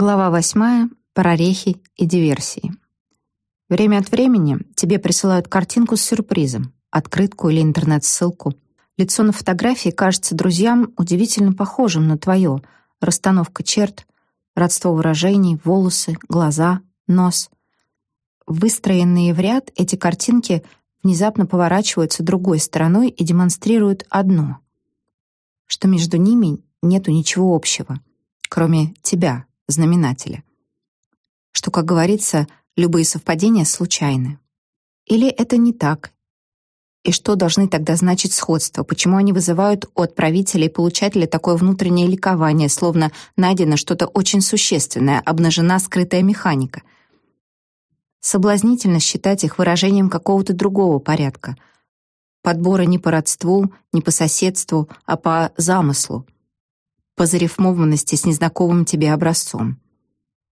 Глава восьмая. Прорехи и диверсии. Время от времени тебе присылают картинку с сюрпризом, открытку или интернет-ссылку. Лицо на фотографии кажется друзьям удивительно похожим на твое. Расстановка черт, родство выражений, волосы, глаза, нос. Выстроенные в ряд, эти картинки внезапно поворачиваются другой стороной и демонстрируют одно, что между ними нету ничего общего, кроме тебя, знаменателя. Что, как говорится, любые совпадения случайны. Или это не так? И что должны тогда значить сходства? Почему они вызывают у отправителя и получателя такое внутреннее ликование, словно найдено что-то очень существенное, обнажена скрытая механика? Соблазнительно считать их выражением какого-то другого порядка. Подбора не по родству, не по соседству, а по замыслу — по зарифмованности с незнакомым тебе образцом.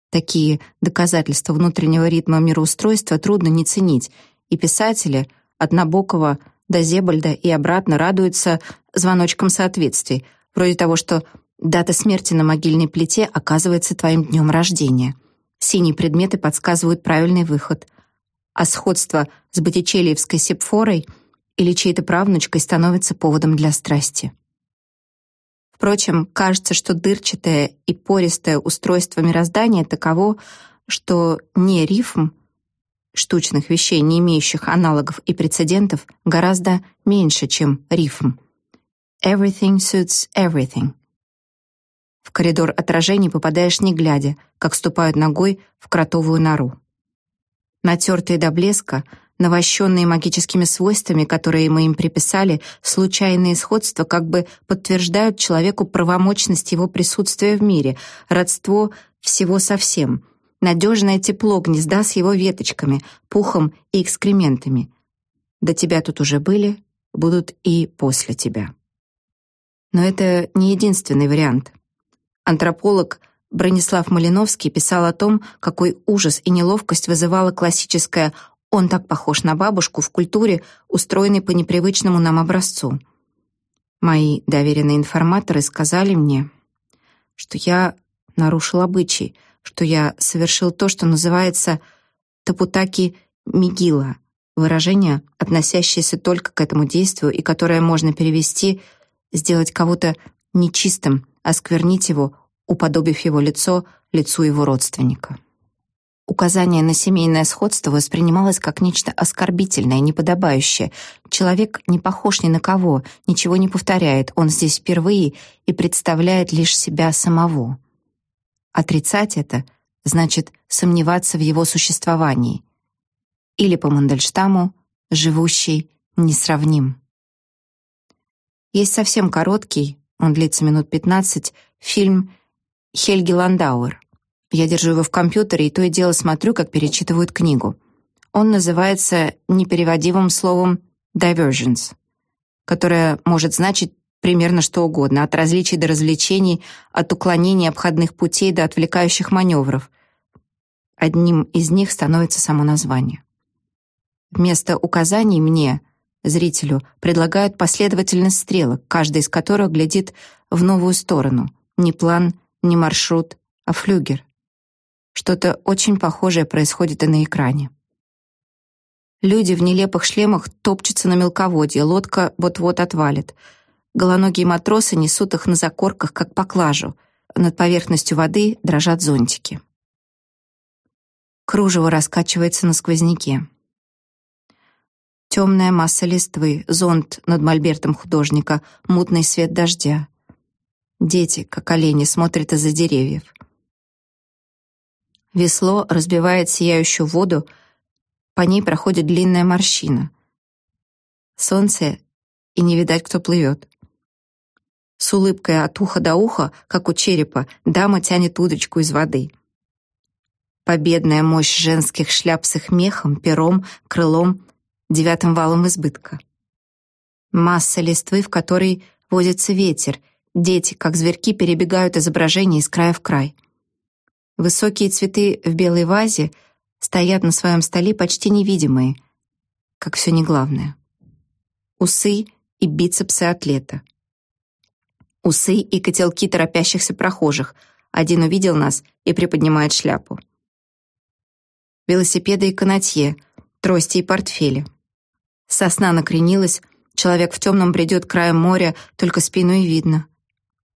Такие доказательства внутреннего ритма мироустройства трудно не ценить, и писатели от Набокова до Зебальда и обратно радуются звоночкам соответствий, вроде того, что дата смерти на могильной плите оказывается твоим днем рождения. Синие предметы подсказывают правильный выход, а сходство с Боттичеллиевской сепфорой или чьей-то правнучкой становится поводом для страсти. Впрочем, кажется, что дырчатое и пористое устройство мироздания таково, что не рифм штучных вещей, не имеющих аналогов и прецедентов, гораздо меньше, чем рифм. Everything suits everything. В коридор отражений попадаешь не глядя, как ступают ногой в кротовую нору. Натертые до блеска — навощенные магическими свойствами, которые мы им приписали, случайные сходства как бы подтверждают человеку правомочность его присутствия в мире, родство всего со всем, надежное тепло гнезда с его веточками, пухом и экскрементами. До тебя тут уже были, будут и после тебя. Но это не единственный вариант. Антрополог Бронислав Малиновский писал о том, какой ужас и неловкость вызывала классическая он так похож на бабушку в культуре, устроенной по непривычному нам образцу. Мои доверенные информаторы сказали мне, что я нарушил обычай, что я совершил то, что называется «тапутаки мигила», выражение, относящееся только к этому действию и которое можно перевести «сделать кого-то нечистым, осквернить его, уподобив его лицо лицу его родственника». Указание на семейное сходство воспринималось как нечто оскорбительное, неподобающее. Человек не похож ни на кого, ничего не повторяет, он здесь впервые и представляет лишь себя самого. Отрицать это значит сомневаться в его существовании. Или по Мандельштаму «живущий несравним». Есть совсем короткий, он длится минут 15, фильм «Хельги Ландауэр». Я держу его в компьютере и то и дело смотрю, как перечитывают книгу. Он называется непереводимым словом «divergence», которое может значить примерно что угодно, от различий до развлечений, от уклонений обходных путей до отвлекающих маневров. Одним из них становится само название. Вместо указаний мне, зрителю, предлагают последовательность стрелок, каждая из которых глядит в новую сторону. Не план, не маршрут, а флюгер. Что-то очень похожее происходит и на экране. Люди в нелепых шлемах топчутся на мелководье, лодка вот-вот отвалит. Голоногие матросы несут их на закорках, как поклажу. Над поверхностью воды дрожат зонтики. Кружево раскачивается на сквозняке. Темная масса листвы, зонт над мольбертом художника, мутный свет дождя. Дети, как олени, смотрят из-за деревьев. Весло разбивает сияющую воду, по ней проходит длинная морщина. Солнце, и не видать, кто плывет. С улыбкой от уха до уха, как у черепа, дама тянет удочку из воды. Победная мощь женских шляп с их мехом, пером, крылом, девятым валом избытка. Масса листвы, в которой возится ветер, дети, как зверьки, перебегают изображение из края в край. Высокие цветы в белой вазе стоят на своем столе почти невидимые, как все неглавное. Усы и бицепсы атлета. Усы и котелки торопящихся прохожих, Один увидел нас и приподнимает шляпу. Велосипеды и канатье, трости и портфели. Сосна накренилась, человек в темном бредет краем моря, только спину и видно.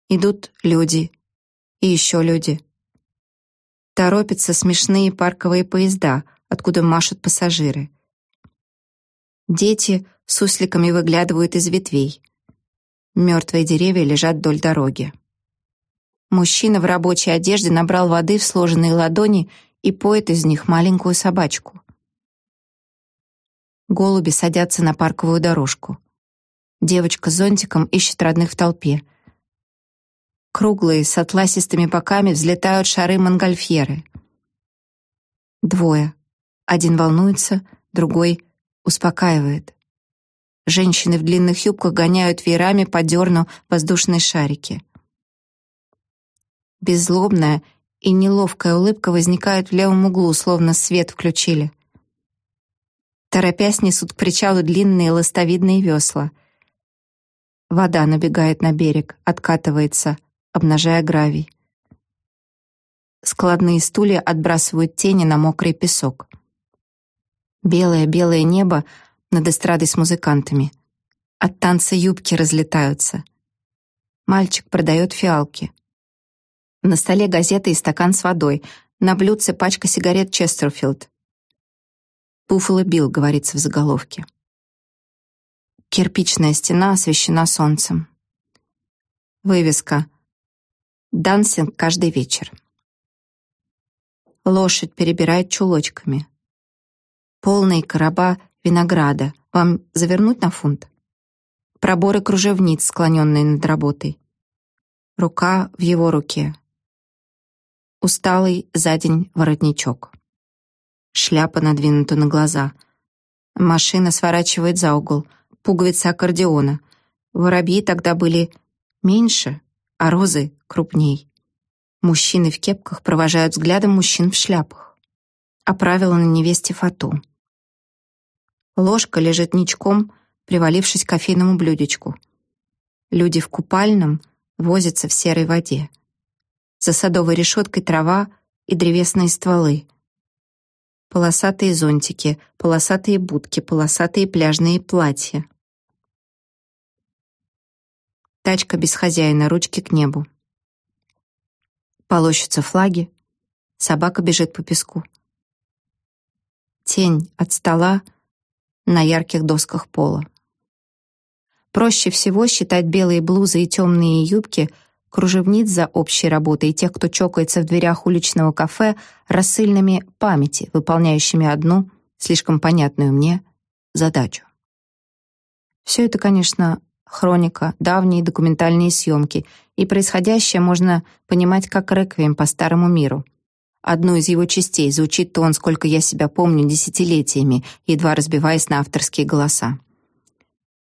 Идут люди. И еще люди. Торопятся смешные парковые поезда, откуда машут пассажиры. Дети с сусликами выглядывают из ветвей. Мертвые деревья лежат вдоль дороги. Мужчина в рабочей одежде набрал воды в сложенные ладони и поет из них маленькую собачку. Голуби садятся на парковую дорожку. Девочка с зонтиком ищет родных в толпе. Круглые, с атласистыми боками взлетают шары монгольфьеры. Двое. Один волнуется, другой успокаивает. Женщины в длинных юбках гоняют веерами по дерну воздушные шарики. Беззлобная и неловкая улыбка возникает в левом углу, словно свет включили. Торопясь несут к причалу длинные ластовидные весла. Вода набегает на берег, откатывается, обнажая гравий. Складные стулья отбрасывают тени на мокрый песок. Белое-белое небо над эстрадой с музыкантами. От танца юбки разлетаются. Мальчик продает фиалки. На столе газета и стакан с водой. На блюдце пачка сигарет Честерфилд. «Буффало Билл», — говорится в заголовке. Кирпичная стена освещена солнцем. Вывеска «Дансинг каждый вечер». Лошадь перебирает чулочками. Полные короба винограда. Вам завернуть на фунт? Проборы кружевниц, склоненные над работой. Рука в его руке. Усталый за день воротничок. Шляпа надвинута на глаза. Машина сворачивает за угол. Пуговица аккордеона. Воробьи тогда были меньше, а розы крупней. Мужчины в кепках провожают взглядом мужчин в шляпах. Оправила на невесте фату. Ложка лежит ничком, привалившись к кофейному блюдечку. Люди в купальном возятся в серой воде. За садовой решеткой трава и древесные стволы. Полосатые зонтики, полосатые будки, полосатые пляжные платья. Тачка без хозяина, ручки к небу. Полощутся флаги, собака бежит по песку. Тень от стола на ярких досках пола. Проще всего считать белые блузы и темные юбки кружевниц за общей работой и тех, кто чокается в дверях уличного кафе, рассыльными памяти, выполняющими одну, слишком понятную мне, задачу. Все это, конечно, хроника, давние документальные съемки, и происходящее можно понимать как реквием по старому миру. Одну из его частей звучит он, сколько я себя помню, десятилетиями, едва разбиваясь на авторские голоса.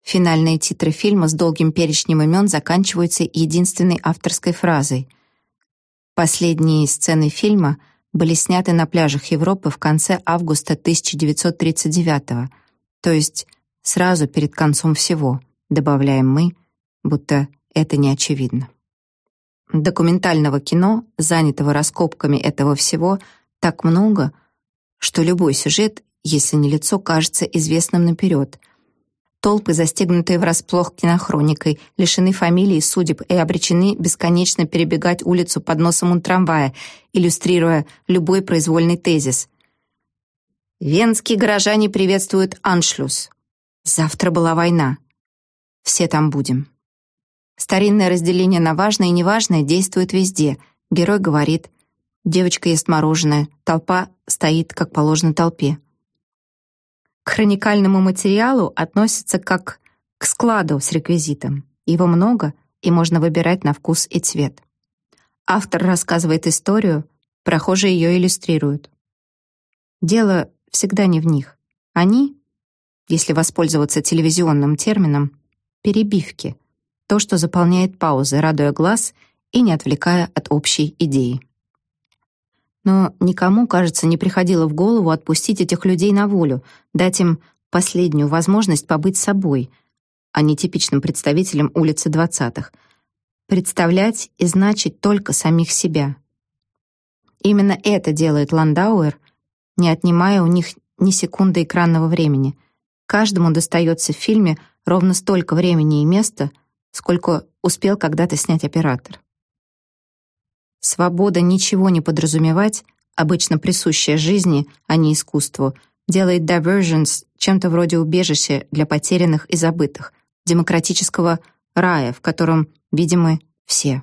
Финальные титры фильма с долгим перечнем имен заканчиваются единственной авторской фразой. Последние сцены фильма были сняты на пляжах Европы в конце августа 1939 то есть сразу перед концом всего — добавляем мы, будто это не очевидно. Документального кино, занятого раскопками этого всего, так много, что любой сюжет, если не лицо, кажется известным наперед. Толпы, застегнутые врасплох кинохроникой, лишены фамилий и судеб и обречены бесконечно перебегать улицу под носом у трамвая, иллюстрируя любой произвольный тезис. Венские горожане приветствуют аншлюс. Завтра была война. Все там будем. Старинное разделение на важное и неважное действует везде. Герой говорит, девочка ест мороженое, толпа стоит, как положено толпе. К хроникальному материалу относится как к складу с реквизитом. Его много, и можно выбирать на вкус и цвет. Автор рассказывает историю, прохожие ее иллюстрируют. Дело всегда не в них. Они, если воспользоваться телевизионным термином, перебивки, то, что заполняет паузы, радуя глаз и не отвлекая от общей идеи. Но никому, кажется, не приходило в голову отпустить этих людей на волю, дать им последнюю возможность побыть собой, а не типичным представителем улицы двадцатых. Представлять и значить только самих себя, Именно это делает Ландауэр, не отнимая у них ни секунды экранного времени. Каждому достается в фильме ровно столько времени и места, сколько успел когда-то снять оператор. Свобода ничего не подразумевать, обычно присущая жизни, а не искусству, делает Divergence чем-то вроде убежища для потерянных и забытых, демократического рая, в котором, видимо, все.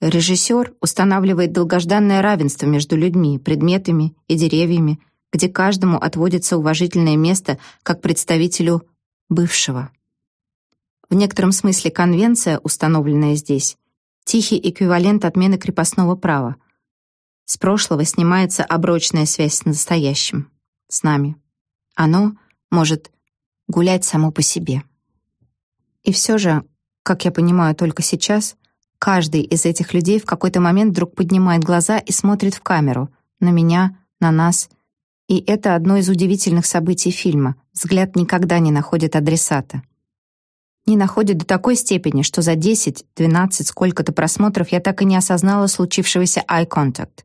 Режиссер устанавливает долгожданное равенство между людьми, предметами и деревьями, где каждому отводится уважительное место как представителю бывшего. В некотором смысле конвенция, установленная здесь, тихий эквивалент отмены крепостного права. С прошлого снимается оброчная связь с настоящим, с нами. Оно может гулять само по себе. И все же, как я понимаю только сейчас, каждый из этих людей в какой-то момент вдруг поднимает глаза и смотрит в камеру, на меня, на нас. И это одно из удивительных событий фильма. Взгляд никогда не находит адресата не находит до такой степени, что за 10, 12, сколько-то просмотров я так и не осознала случившегося eye contact.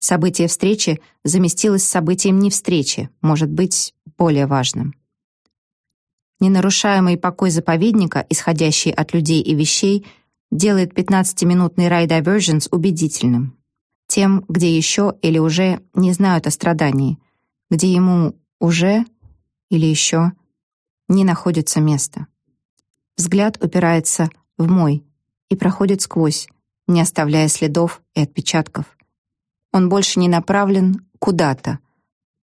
Событие встречи заместилось событием не встречи, может быть, более важным. Ненарушаемый покой заповедника, исходящий от людей и вещей, делает 15-минутный рай Divergence убедительным. Тем, где еще или уже не знают о страдании, где ему уже или еще не находится места. Взгляд упирается в мой и проходит сквозь, не оставляя следов и отпечатков. Он больше не направлен куда-то.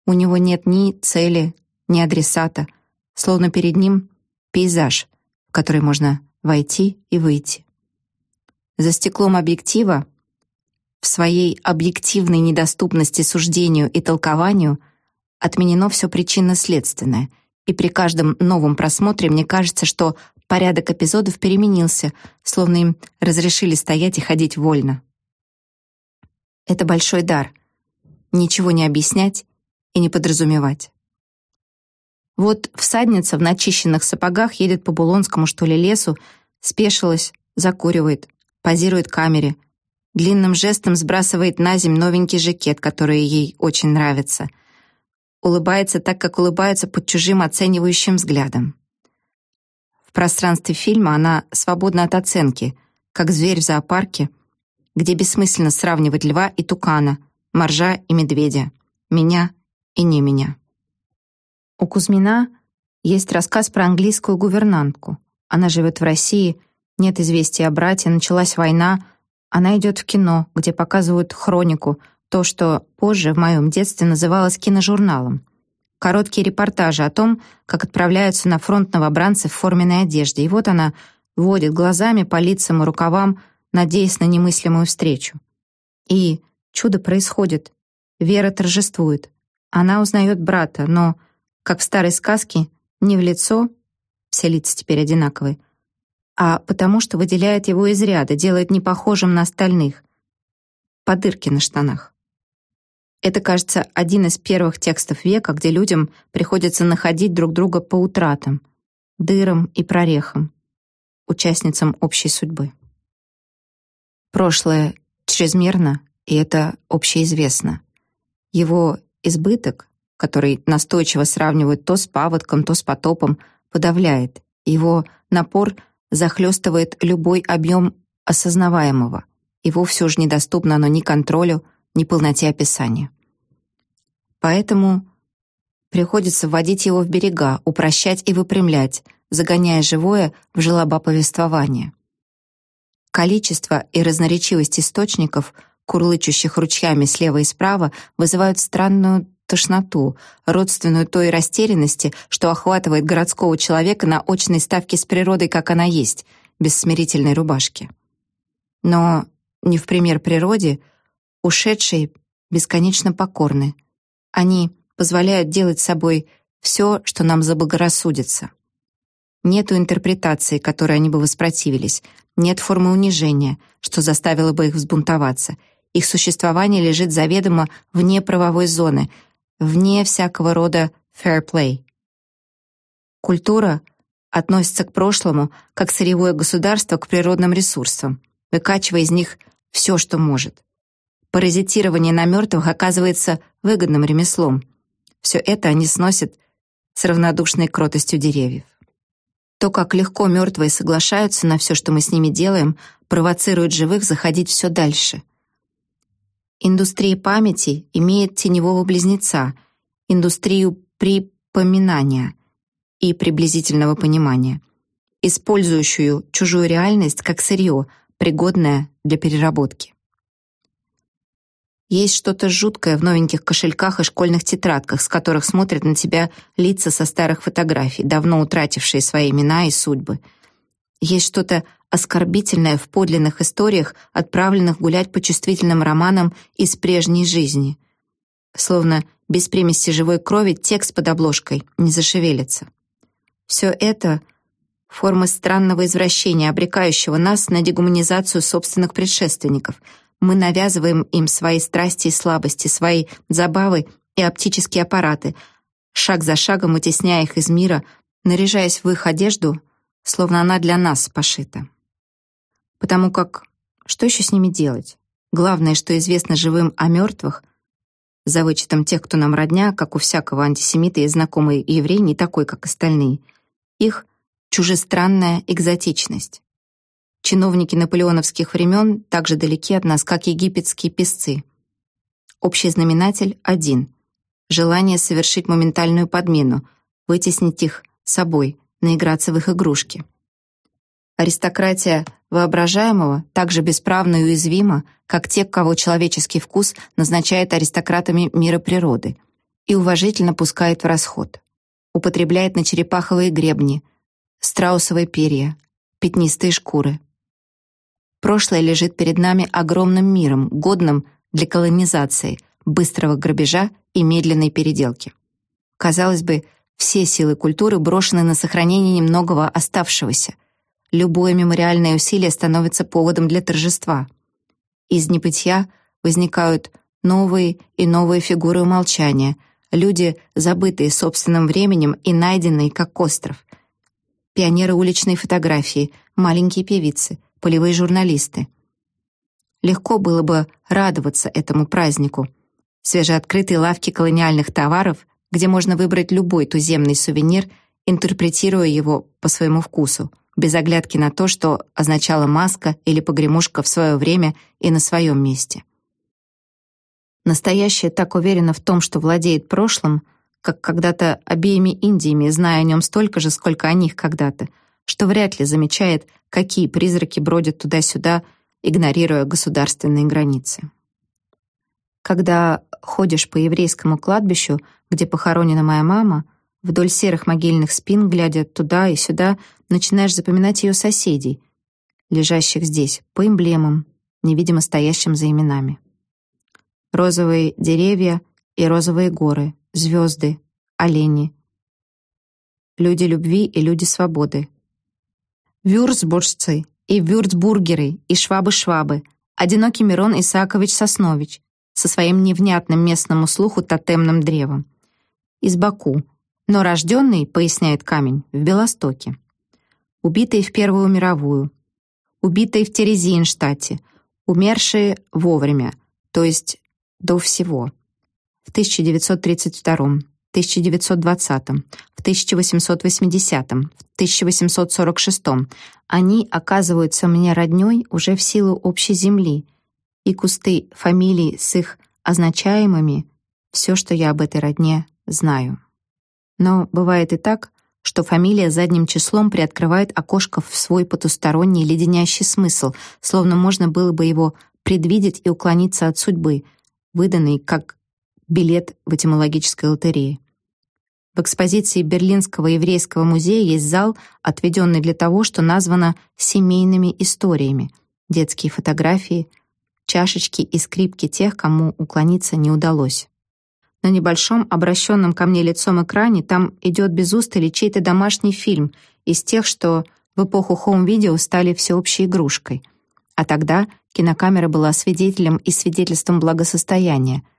У него нет ни цели, ни адресата, словно перед ним пейзаж, в который можно войти и выйти. За стеклом объектива, в своей объективной недоступности суждению и толкованию, отменено все причинно-следственное, и при каждом новом просмотре мне кажется, что Порядок эпизодов переменился, словно им разрешили стоять и ходить вольно. Это большой дар — ничего не объяснять и не подразумевать. Вот всадница в начищенных сапогах едет по Булонскому, что ли, лесу, спешилась, закуривает, позирует камере, длинным жестом сбрасывает на земь новенький жакет, который ей очень нравится. Улыбается так, как улыбаются под чужим оценивающим взглядом пространстве фильма она свободна от оценки, как зверь в зоопарке, где бессмысленно сравнивать льва и тукана, моржа и медведя, меня и не меня. У Кузьмина есть рассказ про английскую гувернантку. Она живет в России, нет известий о брате, началась война, она идет в кино, где показывают хронику, то, что позже в моем детстве называлось киножурналом короткие репортажи о том, как отправляются на фронт новобранцы в форменной одежде. И вот она водит глазами по лицам и рукавам, надеясь на немыслимую встречу. И чудо происходит. Вера торжествует. Она узнает брата, но, как в старой сказке, не в лицо, все лица теперь одинаковые, а потому что выделяет его из ряда, делает непохожим на остальных. По дырке на штанах. Это, кажется, один из первых текстов века, где людям приходится находить друг друга по утратам, дырам и прорехам, участницам общей судьбы. Прошлое чрезмерно, и это общеизвестно. Его избыток, который настойчиво сравнивают то с паводком, то с потопом, подавляет. Его напор захлестывает любой объем осознаваемого. Его все же недоступно оно ни контролю, ни полноте описания. Поэтому приходится вводить его в берега, упрощать и выпрямлять, загоняя живое в желоба повествования. Количество и разноречивость источников, курлычущих ручьями слева и справа, вызывают странную тошноту, родственную той растерянности, что охватывает городского человека на очной ставке с природой, как она есть, без смирительной рубашки. Но не в пример природе, ушедшие бесконечно покорны — они позволяют делать с собой все, что нам заблагорассудится. Нету интерпретации, которой они бы воспротивились, нет формы унижения, что заставило бы их взбунтоваться. Их существование лежит заведомо вне правовой зоны, вне всякого рода fair play. Культура относится к прошлому, как сырьевое государство к природным ресурсам, выкачивая из них все, что может. Паразитирование на мертвых оказывается выгодным ремеслом. Все это они сносят с равнодушной кротостью деревьев. То, как легко мертвые соглашаются на все, что мы с ними делаем, провоцирует живых заходить все дальше. Индустрия памяти имеет теневого близнеца, индустрию припоминания и приблизительного понимания, использующую чужую реальность как сырье, пригодное для переработки. Есть что-то жуткое в новеньких кошельках и школьных тетрадках, с которых смотрят на тебя лица со старых фотографий, давно утратившие свои имена и судьбы. Есть что-то оскорбительное в подлинных историях, отправленных гулять по чувствительным романам из прежней жизни. Словно без примеси живой крови текст под обложкой не зашевелится. Все это — формы странного извращения, обрекающего нас на дегуманизацию собственных предшественников — мы навязываем им свои страсти и слабости, свои забавы и оптические аппараты, шаг за шагом вытесняя их из мира, наряжаясь в их одежду, словно она для нас пошита. Потому как что еще с ними делать? Главное, что известно живым о мертвых, за вычетом тех, кто нам родня, как у всякого антисемита и знакомый еврей, не такой, как остальные, их чужестранная экзотичность. Чиновники наполеоновских времен так же далеки от нас, как египетские песцы. Общий знаменатель один — желание совершить моментальную подмену, вытеснить их собой, наиграться в их игрушки. Аристократия воображаемого так же бесправна и уязвима, как те, кого человеческий вкус назначает аристократами мира природы и уважительно пускает в расход. Употребляет на черепаховые гребни, страусовые перья, пятнистые шкуры. Прошлое лежит перед нами огромным миром, годным для колонизации, быстрого грабежа и медленной переделки. Казалось бы, все силы культуры брошены на сохранение немногого оставшегося. Любое мемориальное усилие становится поводом для торжества. Из небытия возникают новые и новые фигуры умолчания, люди, забытые собственным временем и найденные как остров. Пионеры уличной фотографии, маленькие певицы, полевые журналисты. Легко было бы радоваться этому празднику. Свежеоткрытые лавки колониальных товаров, где можно выбрать любой туземный сувенир, интерпретируя его по своему вкусу, без оглядки на то, что означала маска или погремушка в свое время и на своем месте. Настоящее так уверено в том, что владеет прошлым, как когда-то обеими Индиями, зная о нем столько же, сколько о них когда-то, что вряд ли замечает, какие призраки бродят туда-сюда, игнорируя государственные границы. Когда ходишь по еврейскому кладбищу, где похоронена моя мама, вдоль серых могильных спин, глядя туда и сюда, начинаешь запоминать ее соседей, лежащих здесь, по эмблемам, невидимо стоящим за именами. Розовые деревья и розовые горы, звезды, олени. Люди любви и люди свободы, вюрцбуржцы и вюрцбургеры и швабы-швабы, одинокий Мирон Исаакович Соснович со своим невнятным местному слуху тотемным древом. Из Баку, но рожденный, поясняет камень, в Белостоке. Убитые в Первую мировую, убитые в Терезинштадте, умершие вовремя, то есть до всего, в 1932 1920, в 1880, в 1846. Они оказываются мне роднёй уже в силу общей земли, и кусты фамилий с их означаемыми — все, что я об этой родне знаю. Но бывает и так, что фамилия задним числом приоткрывает окошко в свой потусторонний леденящий смысл, словно можно было бы его предвидеть и уклониться от судьбы, выданной как билет в этимологической лотерее. В экспозиции Берлинского еврейского музея есть зал, отведенный для того, что названо семейными историями. Детские фотографии, чашечки и скрипки тех, кому уклониться не удалось. На небольшом, обращенном ко мне лицом экране там идет без устали чей-то домашний фильм из тех, что в эпоху хоум-видео стали всеобщей игрушкой. А тогда кинокамера была свидетелем и свидетельством благосостояния —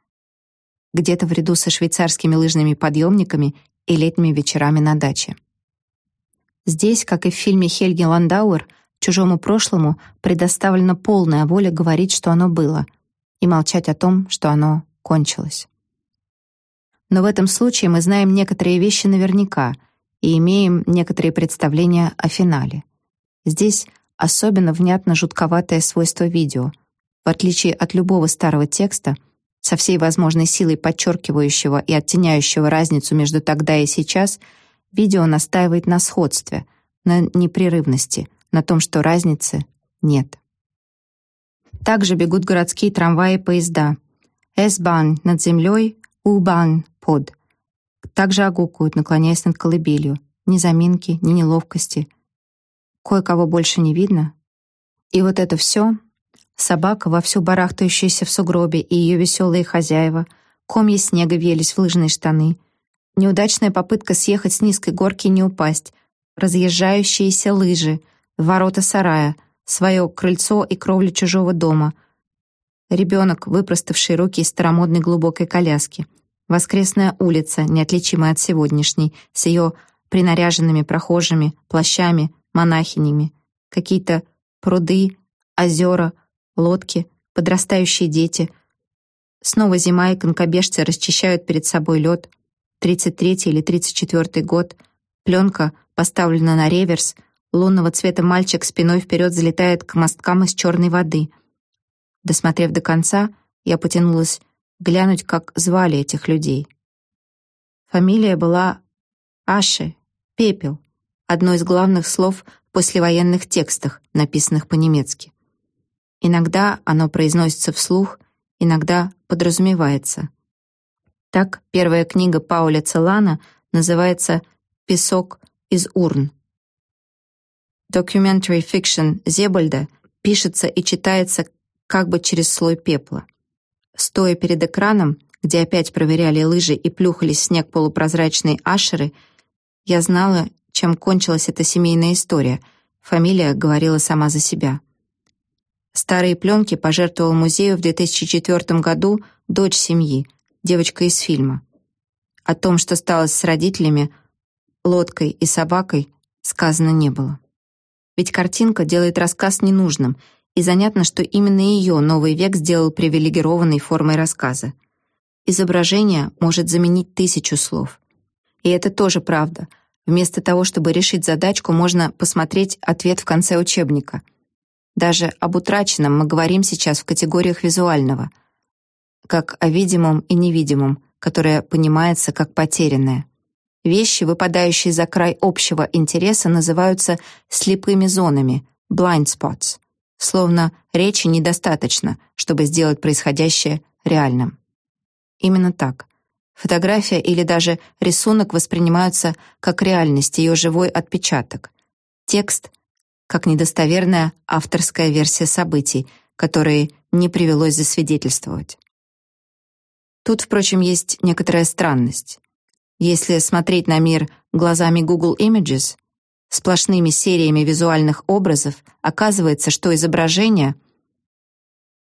где-то в ряду со швейцарскими лыжными подъемниками и летними вечерами на даче. Здесь, как и в фильме Хельги Ландауэр, чужому прошлому предоставлена полная воля говорить, что оно было. и молчать о том, что оно кончилось. Но в этом случае мы знаем некоторые вещи наверняка и имеем некоторые представления о финале. Здесь особенно внятно жутковатое свойство видео. В отличие от любого старого текста, со всей возможной силой подчеркивающего и оттеняющего разницу между тогда и сейчас, видео настаивает на сходстве, на непрерывности, на том, что разницы нет. Также бегут городские трамваи и поезда. S-бан над землей, U-бан под. Также огукают, наклоняясь над колыбелью. Ни заминки, ни неловкости. Кое-кого больше не видно. И вот это все — собака, вовсю барахтающаяся в сугробе, и ее веселые хозяева, комья снега велись в лыжные штаны, неудачная попытка съехать с низкой горки и не упасть, разъезжающиеся лыжи, ворота сарая — свое крыльцо и кровлю чужого дома. Ребенок, выпроставший руки из старомодной глубокой коляски. Воскресная улица, неотличимая от сегодняшней, с ее принаряженными прохожими, плащами, монахинями. Какие-то пруды, озера, лодки, подрастающие дети. Снова зима, и конкобежцы расчищают перед собой лед. 33-й или 34-й год. Пленка поставлена на реверс — Лунного цвета мальчик спиной вперед залетает к мосткам из черной воды. Досмотрев до конца, я потянулась глянуть, как звали этих людей. Фамилия была Аши, пепел, одно из главных слов в послевоенных текстах, написанных по-немецки. Иногда оно произносится вслух, иногда подразумевается. Так первая книга Пауля Целана называется «Песок из урн». Documentary fiction Зебальда пишется и читается как бы через слой пепла. Стоя перед экраном, где опять проверяли лыжи и плюхались в снег полупрозрачные ашеры, я знала, чем кончилась эта семейная история. Фамилия говорила сама за себя. Старые пленки пожертвовал музею в 2004 году дочь семьи, девочка из фильма. О том, что стало с родителями, лодкой и собакой, сказано не было. Ведь картинка делает рассказ ненужным, и занятно, что именно ее новый век сделал привилегированной формой рассказа. Изображение может заменить тысячу слов. И это тоже правда. Вместо того, чтобы решить задачку, можно посмотреть ответ в конце учебника. Даже об утраченном мы говорим сейчас в категориях визуального, как о видимом и невидимом, которое понимается как потерянное. Вещи, выпадающие за край общего интереса, называются слепыми зонами, blind spots, словно речи недостаточно, чтобы сделать происходящее реальным. Именно так. Фотография или даже рисунок воспринимаются как реальность, ее живой отпечаток. Текст — как недостоверная авторская версия событий, которые не привелось засвидетельствовать. Тут, впрочем, есть некоторая странность. Если смотреть на мир глазами Google Images, сплошными сериями визуальных образов, оказывается, что изображение,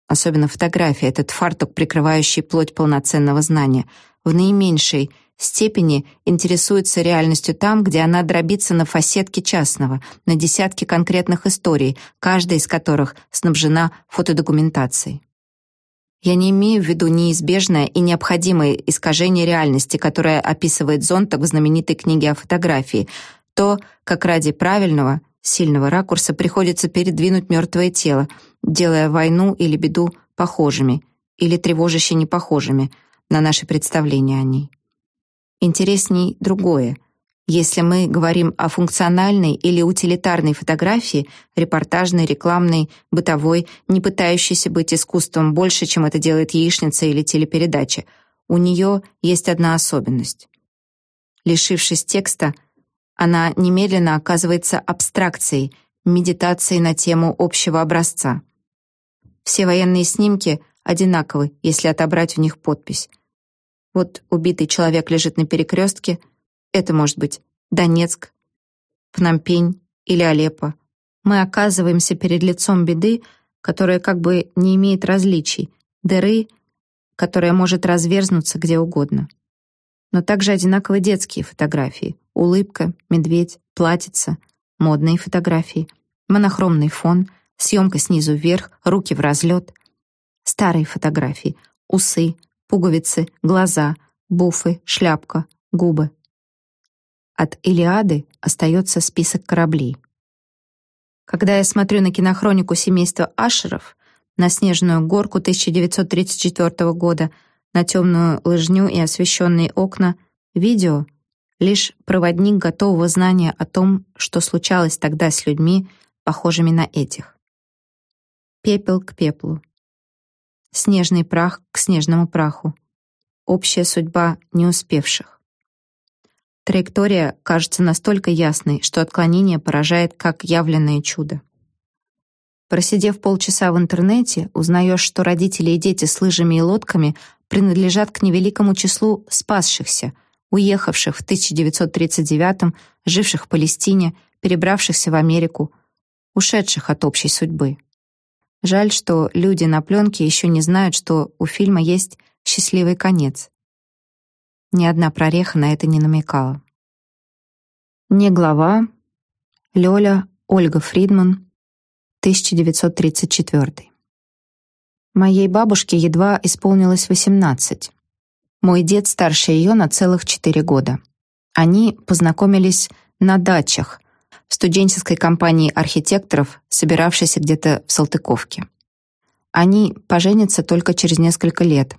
особенно фотография, этот фартук, прикрывающий плоть полноценного знания, в наименьшей степени интересуется реальностью там, где она дробится на фасетки частного, на десятки конкретных историй, каждая из которых снабжена фотодокументацией. Я не имею в виду неизбежное и необходимое искажение реальности, которое описывает Зонтак в знаменитой книге о фотографии, то, как ради правильного, сильного ракурса приходится передвинуть мертвое тело, делая войну или беду похожими или тревожаще непохожими на наши представления о ней. Интересней другое — если мы говорим о функциональной или утилитарной фотографии, репортажной, рекламной, бытовой, не пытающейся быть искусством больше, чем это делает яичница или телепередача, у нее есть одна особенность. Лишившись текста, она немедленно оказывается абстракцией, медитацией на тему общего образца. Все военные снимки одинаковы, если отобрать в них подпись. Вот убитый человек лежит на перекрестке — это может быть Донецк, Пномпень или Алеппо. Мы оказываемся перед лицом беды, которая как бы не имеет различий, дыры, которая может разверзнуться где угодно. Но также одинаковы детские фотографии. Улыбка, медведь, платьица, модные фотографии, монохромный фон, съемка снизу вверх, руки в разлет. Старые фотографии. Усы, пуговицы, глаза, буфы, шляпка, губы. От Илиады остается список кораблей. Когда я смотрю на кинохронику семейства Ашеров, на снежную горку 1934 года, на темную лыжню и освещенные окна, видео — лишь проводник готового знания о том, что случалось тогда с людьми, похожими на этих. Пепел к пеплу. Снежный прах к снежному праху. Общая судьба не успевших. Траектория кажется настолько ясной, что отклонение поражает как явленное чудо. Просидев полчаса в интернете, узнаешь, что родители и дети с лыжами и лодками принадлежат к невеликому числу спасшихся, уехавших в 1939-м, живших в Палестине, перебравшихся в Америку, ушедших от общей судьбы. Жаль, что люди на пленке еще не знают, что у фильма есть счастливый конец. Ни одна прореха на это не намекала. Не глава. Лёля Ольга Фридман, 1934. Моей бабушке едва исполнилось 18. Мой дед старше ее на целых 4 года. Они познакомились на дачах, в студенческой компании архитекторов, собиравшейся где-то в Салтыковке. Они поженятся только через несколько лет.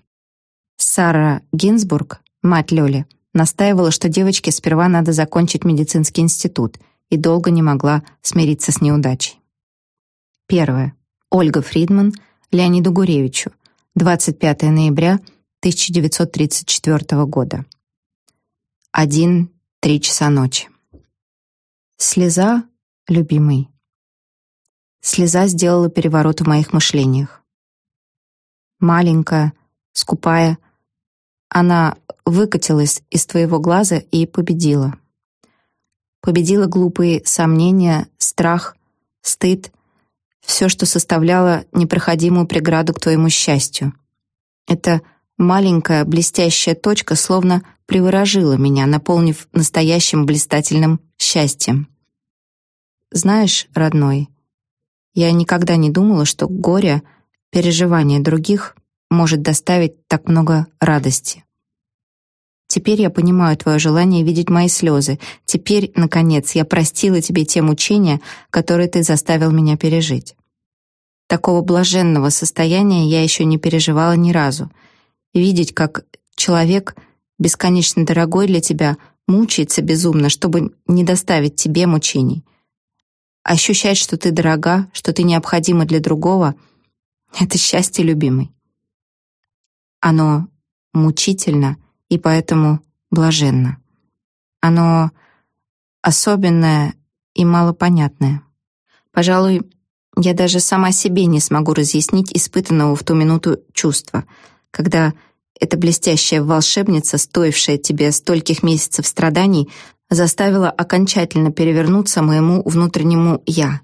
Сара Гинзбург, мать Лёли, настаивала, что девочке сперва надо закончить медицинский институт и долго не могла смириться с неудачей. Первое. Ольга Фридман Леониду Гуревичу. 25 ноября 1934 года. 1-3 часа ночи. Слеза, любимый. Слеза сделала переворот в моих мышлениях. Маленькая, скупая, она выкатилась из твоего глаза и победила. Победила глупые сомнения, страх, стыд, все, что составляло непроходимую преграду к твоему счастью. Эта маленькая блестящая точка словно приворожила меня, наполнив настоящим блистательным счастьем. Знаешь, родной, я никогда не думала, что горе, переживание других может доставить так много радости. Теперь я понимаю твое желание видеть мои слезы. Теперь, наконец, я простила тебе те мучения, которые ты заставил меня пережить. Такого блаженного состояния я еще не переживала ни разу. Видеть, как человек, бесконечно дорогой для тебя, мучается безумно, чтобы не доставить тебе мучений. Ощущать, что ты дорога, что ты необходима для другого — это счастье, любимый. Оно мучительно и поэтому блаженно. Оно особенное и малопонятное. Пожалуй, я даже сама себе не смогу разъяснить испытанного в ту минуту чувства, когда эта блестящая волшебница, стоившая тебе стольких месяцев страданий, заставила окончательно перевернуться моему внутреннему «я».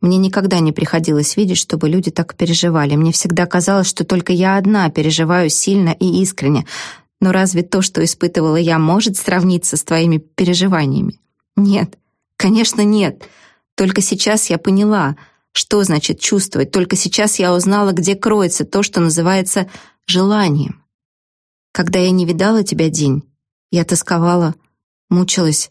Мне никогда не приходилось видеть, чтобы люди так переживали. Мне всегда казалось, что только я одна переживаю сильно и искренне. Но разве то, что испытывала я, может сравниться с твоими переживаниями? Нет, конечно, нет. Только сейчас я поняла, что значит чувствовать. Только сейчас я узнала, где кроется то, что называется желанием. Когда я не видала тебя день, я тосковала мучилась,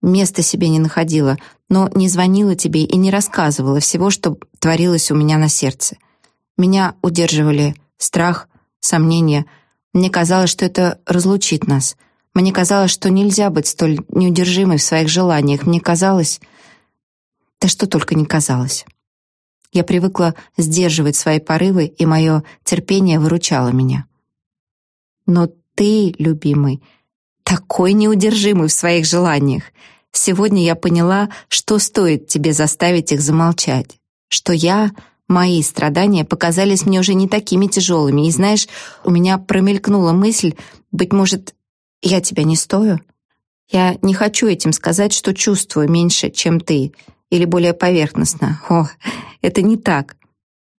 места себе не находила, но не звонила тебе и не рассказывала всего, что творилось у меня на сердце. Меня удерживали страх, сомнения. Мне казалось, что это разлучит нас. Мне казалось, что нельзя быть столь неудержимой в своих желаниях. Мне казалось... Да что только не казалось. Я привыкла сдерживать свои порывы, и мое терпение выручало меня. Но ты, любимый, такой неудержимый в своих желаниях. Сегодня я поняла, что стоит тебе заставить их замолчать. Что я, мои страдания показались мне уже не такими тяжелыми. И знаешь, у меня промелькнула мысль, быть может, я тебя не стою? Я не хочу этим сказать, что чувствую меньше, чем ты, или более поверхностно. О, это не так.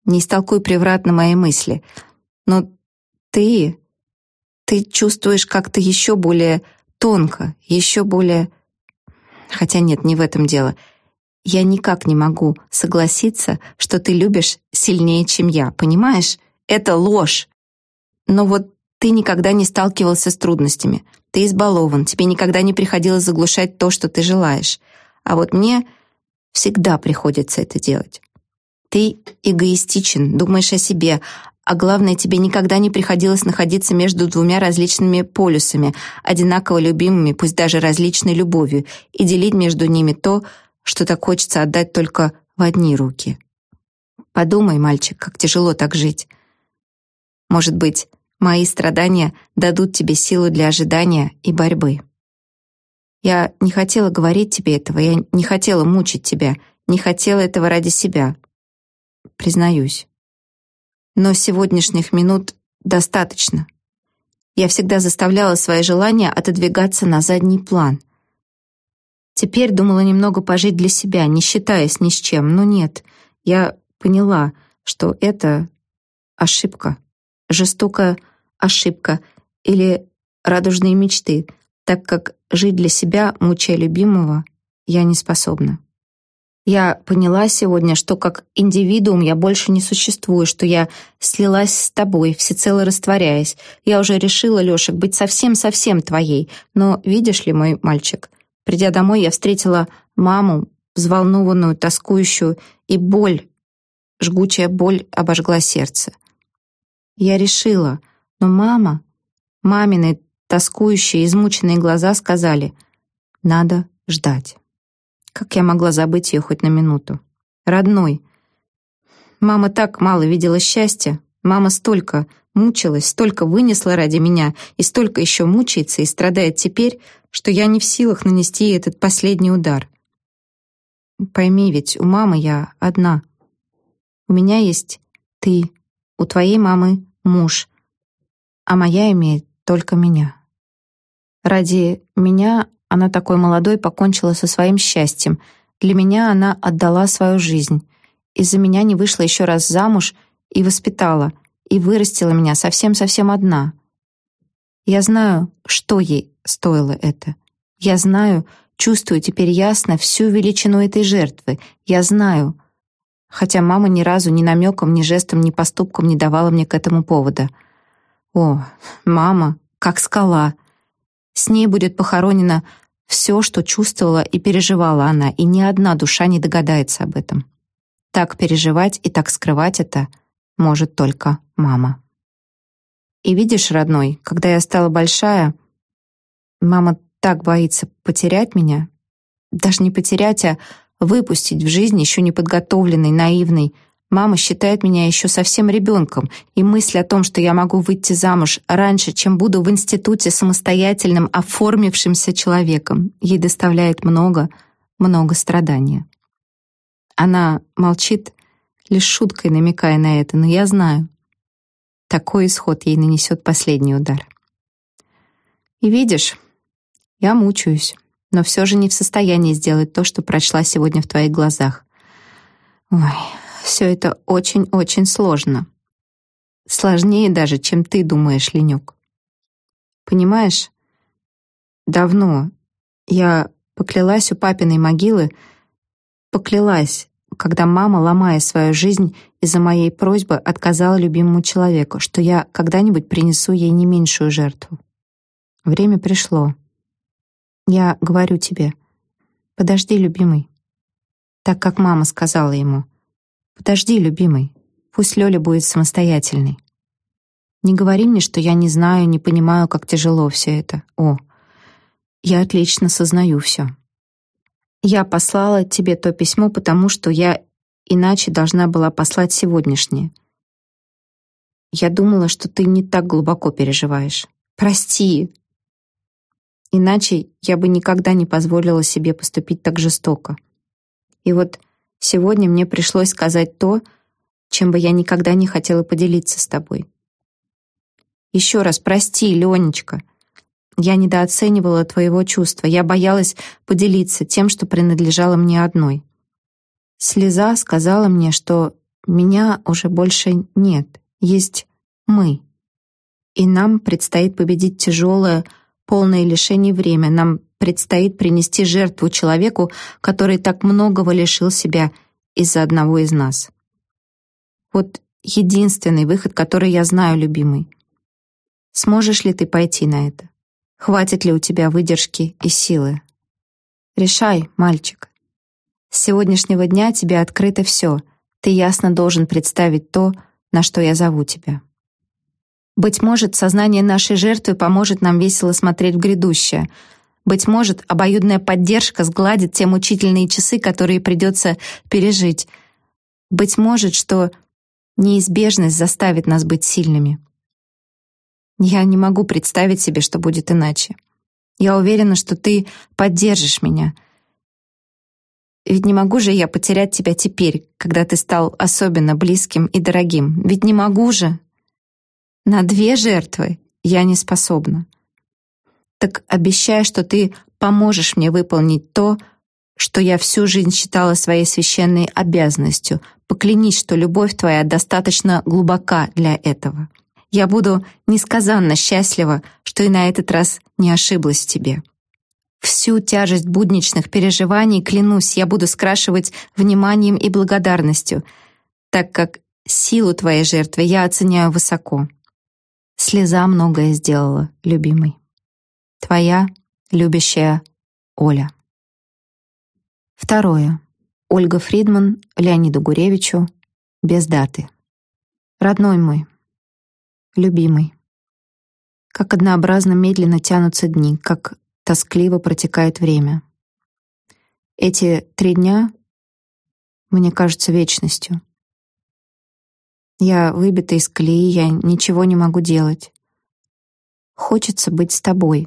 Не истолкуй превратно мои мысли. Но ты ты чувствуешь как-то еще более тонко, еще более... Хотя нет, не в этом дело. я никак не могу согласиться, что ты любишь сильнее, чем я, понимаешь? Это ложь. Но вот ты никогда не сталкивался с трудностями. Ты избалован, тебе никогда не приходилось заглушать то, что ты желаешь. А вот мне всегда приходится это делать. Ты эгоистичен, думаешь о себе, а главное, тебе никогда не приходилось находиться между двумя различными полюсами, одинаково любимыми, пусть даже различной любовью, и делить между ними то, что так хочется отдать только в одни руки. Подумай, мальчик, как тяжело так жить. Может быть, мои страдания дадут тебе силу для ожидания и борьбы. Я не хотела говорить тебе этого, я не хотела мучить тебя, не хотела этого ради себя. Признаюсь. Но сегодняшних минут достаточно. Я всегда заставляла свои желания отодвигаться на задний план. Теперь думала немного пожить для себя, не считаясь ни с чем, но нет. Я поняла, что это ошибка, жестокая ошибка или радужные мечты, так как жить для себя, мучая любимого, я не способна. Я поняла сегодня, что как индивидуум я больше не существую, что я слилась с тобой, всецело растворяясь. Я уже решила, Лешек, быть совсем-совсем твоей. Но видишь ли, мой мальчик, придя домой, я встретила маму, взволнованную, тоскующую, и боль, жгучая боль обожгла сердце. Я решила, но мама, мамины тоскующие, измученные глаза сказали, надо ждать. Как я могла забыть ее хоть на минуту? Родной. Мама так мало видела счастья. Мама столько мучилась, столько вынесла ради меня и столько еще мучается и страдает теперь, что я не в силах нанести ей этот последний удар. Пойми ведь, у мамы я одна. У меня есть ты, у твоей мамы муж, а моя имеет только меня. Ради меня она такой молодой покончила со своим счастьем. Для меня она отдала свою жизнь. Из-за меня не вышла еще раз замуж и воспитала, и вырастила меня совсем-совсем одна. Я знаю, что ей стоило это. Я знаю, чувствую теперь ясно всю величину этой жертвы. Я знаю, хотя мама ни разу ни намеком, ни жестом, ни поступком не давала мне к этому повода. О, мама, как скала. С ней будет похоронена все, что чувствовала и переживала она, и ни одна душа не догадается об этом. Так переживать и так скрывать это может только мама. И видишь, родной, когда я стала большая, мама так боится потерять меня, даже не потерять, а выпустить в жизнь еще неподготовленной, наивной, Мама считает меня еще совсем ребенком, и мысль о том, что я могу выйти замуж раньше, чем буду в институте самостоятельным, оформившимся человеком, ей доставляет много, много страдания. Она молчит, лишь шуткой намекая на это, но я знаю, такой исход ей нанесет последний удар. И видишь, я мучаюсь, но все же не в состоянии сделать то, что прочла сегодня в твоих глазах. Ой, все это очень-очень сложно. Сложнее даже, чем ты думаешь, Ленюк. Понимаешь, давно я поклялась у папиной могилы, поклялась, когда мама, ломая свою жизнь из-за моей просьбы, отказала любимому человеку, что я когда-нибудь принесу ей не меньшую жертву. Время пришло. Я говорю тебе, подожди, любимый. Так как мама сказала ему, Подожди, любимый. Пусть Лёля будет самостоятельной. Не говори мне, что я не знаю, не понимаю, как тяжело все это. О, я отлично сознаю все. Я послала тебе то письмо, потому что я иначе должна была послать сегодняшнее. Я думала, что ты не так глубоко переживаешь. Прости. Иначе я бы никогда не позволила себе поступить так жестоко. И вот Сегодня мне пришлось сказать то, чем бы я никогда не хотела поделиться с тобой. Еще раз прости, Ленечка. Я недооценивала твоего чувства. Я боялась поделиться тем, что принадлежало мне одной. Слеза сказала мне, что меня уже больше нет, есть мы. И нам предстоит победить тяжелое, полное лишений время. Нам предстоит принести жертву человеку, который так многого лишил себя из-за одного из нас. Вот единственный выход, который я знаю, любимый. Сможешь ли ты пойти на это? Хватит ли у тебя выдержки и силы? Решай, мальчик. С сегодняшнего дня тебе открыто все. Ты ясно должен представить то, на что я зову тебя. Быть может, сознание нашей жертвы поможет нам весело смотреть в грядущее. Быть может, обоюдная поддержка сгладит те мучительные часы, которые придется пережить. Быть может, что неизбежность заставит нас быть сильными. Я не могу представить себе, что будет иначе. Я уверена, что ты поддержишь меня. Ведь не могу же я потерять тебя теперь, когда ты стал особенно близким и дорогим. Ведь не могу же. На две жертвы я не способна. Так обещай, что ты поможешь мне выполнить то, что я всю жизнь считала своей священной обязанностью. Поклянись, что любовь твоя достаточно глубока для этого. Я буду несказанно счастлива, что и на этот раз не ошиблась в тебе. Всю тяжесть будничных переживаний, клянусь, я буду скрашивать вниманием и благодарностью, так как силу твоей жертвы я оценяю высоко. Слеза многое сделала, любимый. Твоя любящая Оля. Второе. Ольга Фридман Леониду Гуревичу. Без даты. Родной мой, любимый. Как однообразно медленно тянутся дни, как тоскливо протекает время. Эти три дня мне кажутся вечностью. Я выбита из колеи, я ничего не могу делать. Хочется быть с тобой,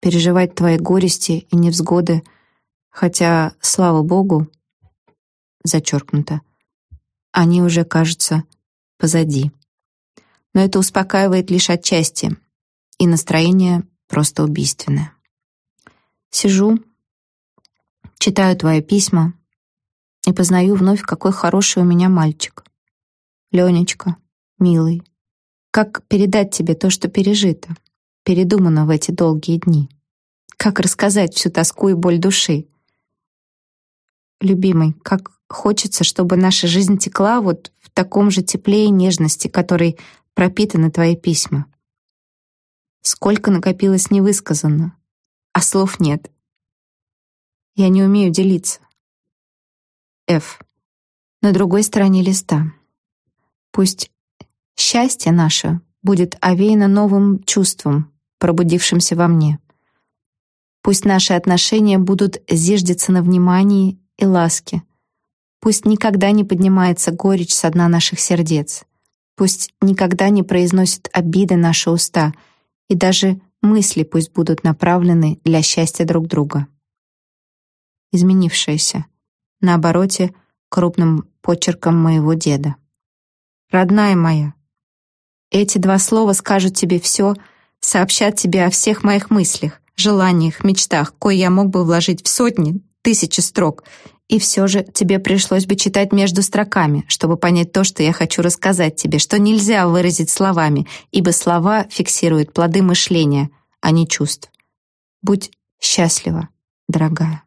переживать твои горести и невзгоды, хотя, слава богу, зачеркнуто, они уже, кажутся позади но это успокаивает лишь отчасти, и настроение просто убийственное. Сижу, читаю твои письма и познаю вновь, какой хороший у меня мальчик. Ленечка, милый, как передать тебе то, что пережито, передумано в эти долгие дни? Как рассказать всю тоску и боль души? Любимый, как хочется, чтобы наша жизнь текла вот в таком же тепле и нежности, который пропитаны твои письма. Сколько накопилось невысказанно, а слов нет. Я не умею делиться. Ф. На другой стороне листа. Пусть счастье наше будет овеяно новым чувством, пробудившимся во мне. Пусть наши отношения будут зиждиться на внимании и ласке. Пусть никогда не поднимается горечь со дна наших сердец. Пусть никогда не произносят обиды наши уста, и даже мысли пусть будут направлены для счастья друг друга. Изменившаяся. На обороте крупным почерком моего деда. Родная моя, эти два слова скажут тебе все, сообщат тебе о всех моих мыслях, желаниях, мечтах, кое я мог бы вложить в сотни, тысячи строк, и все же тебе пришлось бы читать между строками, чтобы понять то, что я хочу рассказать тебе, что нельзя выразить словами, ибо слова фиксируют плоды мышления, а не чувств. Будь счастлива, дорогая.